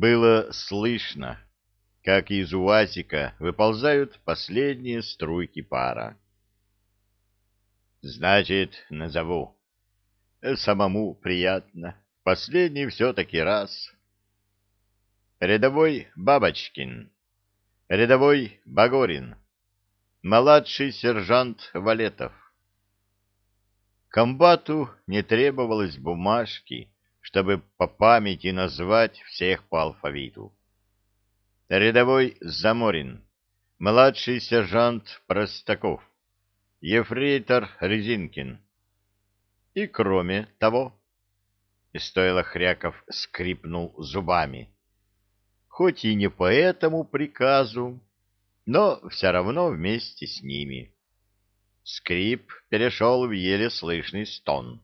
Было слышно, как из УАЗика выползают последние струйки пара. Значит, назову. Самому приятно. Последний все-таки раз. Рядовой Бабочкин. Рядовой Багорин. Младший сержант Валетов. Комбату не требовалось бумажки, чтобы по памяти назвать всех по алфавиту. Рядовой Заморин. Младший сержант Простаков. Ефрейтор Резинкин. И кроме того, стоило Хряков скрипнул зубами. Хоть и не по этому приказу, но все равно вместе с ними. Скрип перешел в еле слышный стон.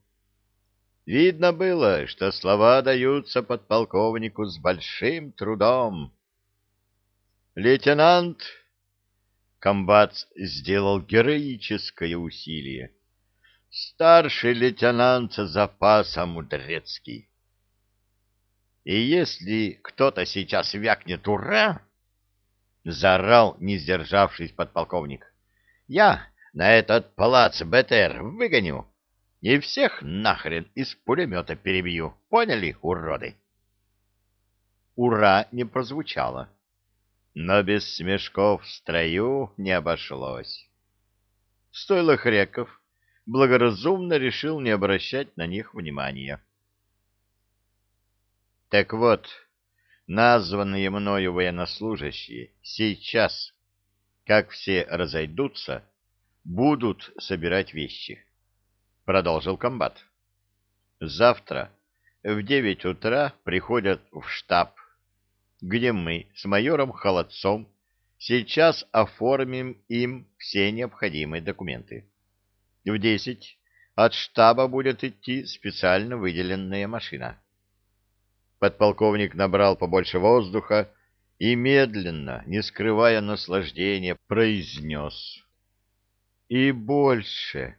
Видно было, что слова даются подполковнику с большим трудом. «Лейтенант!» Комбат сделал героическое усилие. «Старший лейтенант запаса Мудрецкий!» И если кто-то сейчас вякнет «Ура!» — заорал, не сдержавшись подполковник. «Я на этот палац БТР выгоню и всех нахрен из пулемета перебью. Поняли, уроды?» «Ура!» не прозвучало, но без смешков в строю не обошлось. Стойло Хреков благоразумно решил не обращать на них внимания. Так вот, названные мною военнослужащие сейчас, как все разойдутся, будут собирать вещи, — продолжил комбат. Завтра в девять утра приходят в штаб, где мы с майором Холодцом сейчас оформим им все необходимые документы. В десять от штаба будет идти специально выделенная машина. Подполковник набрал побольше воздуха и медленно, не скрывая наслаждения, произнес. «И больше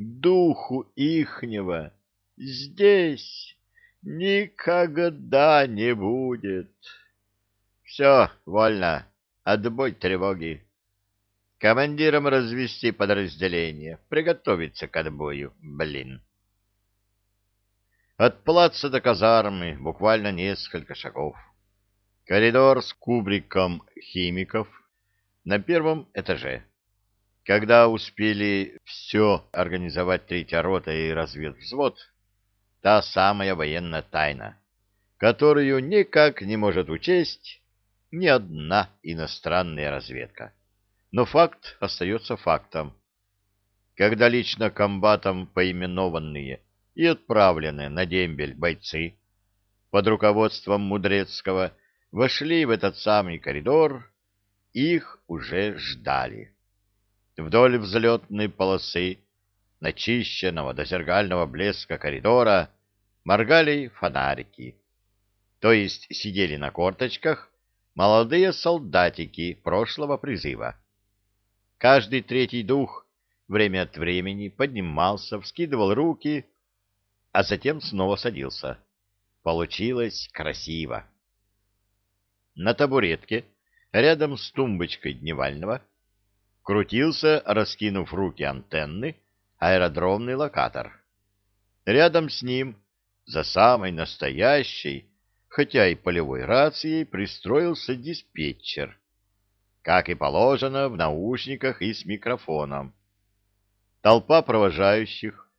духу ихнего здесь никогда не будет. Все, вольно, отбой тревоги. Командирам развести подразделение, приготовиться к отбою, блин». От плаца до казармы буквально несколько шагов. Коридор с кубриком химиков на первом этаже. Когда успели все организовать третья рота и разведвзвод, та самая военная тайна, которую никак не может учесть ни одна иностранная разведка. Но факт остается фактом. Когда лично комбатом поименованные и отправленные на дембель бойцы под руководством Мудрецкого вошли в этот самый коридор, их уже ждали. Вдоль взлетной полосы, начищенного до зеркального блеска коридора, моргали фонарики. То есть сидели на корточках молодые солдатики прошлого призыва. Каждый третий дух время от времени поднимался, вскидывал руки а затем снова садился. Получилось красиво. На табуретке, рядом с тумбочкой дневального, крутился, раскинув руки антенны, аэродромный локатор. Рядом с ним, за самой настоящей, хотя и полевой рацией, пристроился диспетчер, как и положено в наушниках и с микрофоном. Толпа провожающих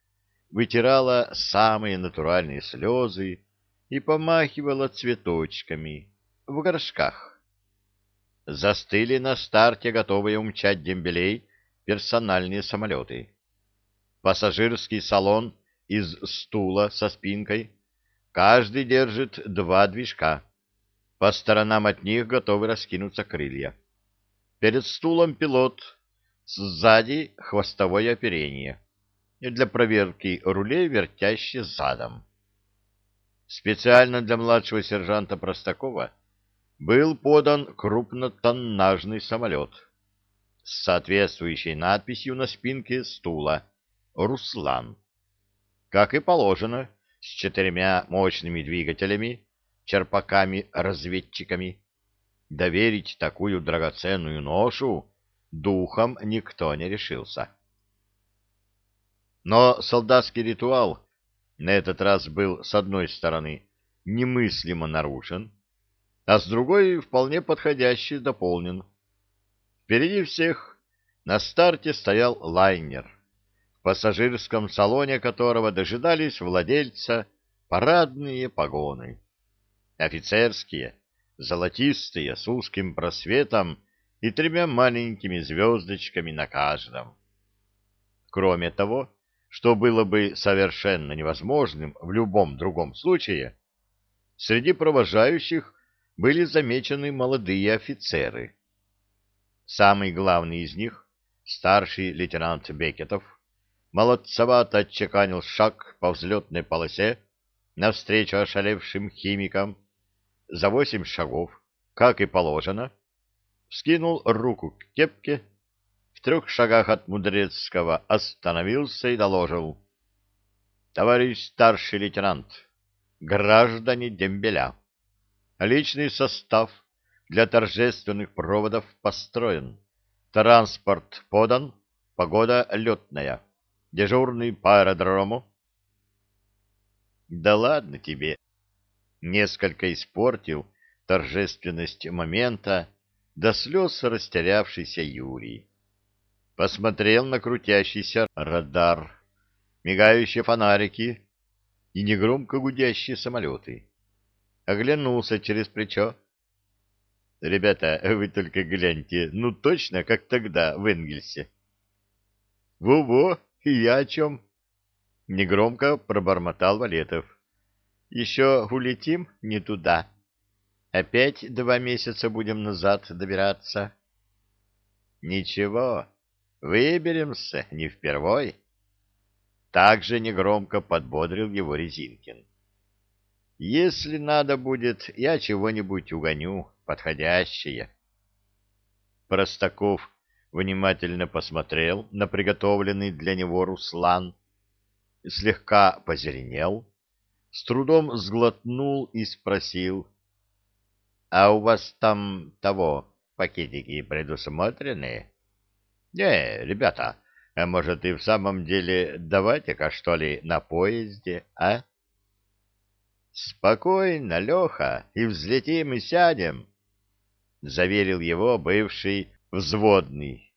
вытирала самые натуральные слезы и помахивала цветочками в горшках. Застыли на старте, готовые умчать дембелей, персональные самолеты. Пассажирский салон из стула со спинкой. Каждый держит два движка. По сторонам от них готовы раскинуться крылья. Перед стулом пилот, сзади хвостовое оперение для проверки рулей, вертящий задом. Специально для младшего сержанта Простакова был подан крупнотоннажный самолет с соответствующей надписью на спинке стула «Руслан». Как и положено, с четырьмя мощными двигателями, черпаками-разведчиками. Доверить такую драгоценную ношу духом никто не решился. Но солдатский ритуал на этот раз был, с одной стороны, немыслимо нарушен, а с другой вполне подходяще дополнен. Впереди всех на старте стоял лайнер, в пассажирском салоне которого дожидались владельца парадные погоны. Офицерские, золотистые, с узким просветом и тремя маленькими звездочками на каждом. Кроме того, что было бы совершенно невозможным в любом другом случае, среди провожающих были замечены молодые офицеры. Самый главный из них, старший лейтенант Бекетов, молодцевато отчеканил шаг по взлетной полосе навстречу ошалевшим химикам. За восемь шагов, как и положено, вскинул руку к кепке в трех шагах от Мудрецкого остановился и доложил. — Товарищ старший лейтенант, граждане Дембеля, личный состав для торжественных проводов построен, транспорт подан, погода летная, дежурный по аэродрому. — Да ладно тебе! Несколько испортил торжественность момента до слез растерявшийся Юрий посмотрел на крутящийся радар, мигающие фонарики и негромко гудящие самолеты. Оглянулся через плечо. «Ребята, вы только гляньте, ну точно, как тогда в Энгельсе». «Во-во, и я о чем?» Негромко пробормотал Валетов. «Еще улетим не туда. Опять два месяца будем назад добираться». «Ничего, Выберемся не впервой. Также негромко подбодрил его Резинкин. Если надо будет, я чего-нибудь угоню подходящее. Простаков внимательно посмотрел на приготовленный для него руслан, слегка позеленел, с трудом сглотнул и спросил, «А у вас там того пакетики предусмотрены?» Не, ребята, а может и в самом деле давайте-ка что ли на поезде, а? Спокойно, Леха, и взлетим и сядем, заверил его бывший взводный.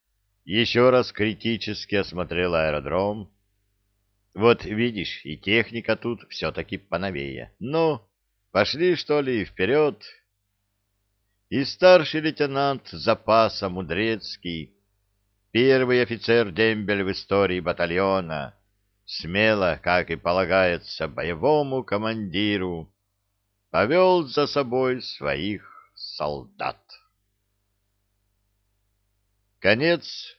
Еще раз критически осмотрел аэродром. Вот видишь, и техника тут все-таки поновее. Ну, пошли, что ли, вперед. И старший лейтенант запаса Мудрецкий первый офицер дембель в истории батальона, смело, как и полагается боевому командиру, повел за собой своих солдат. Конец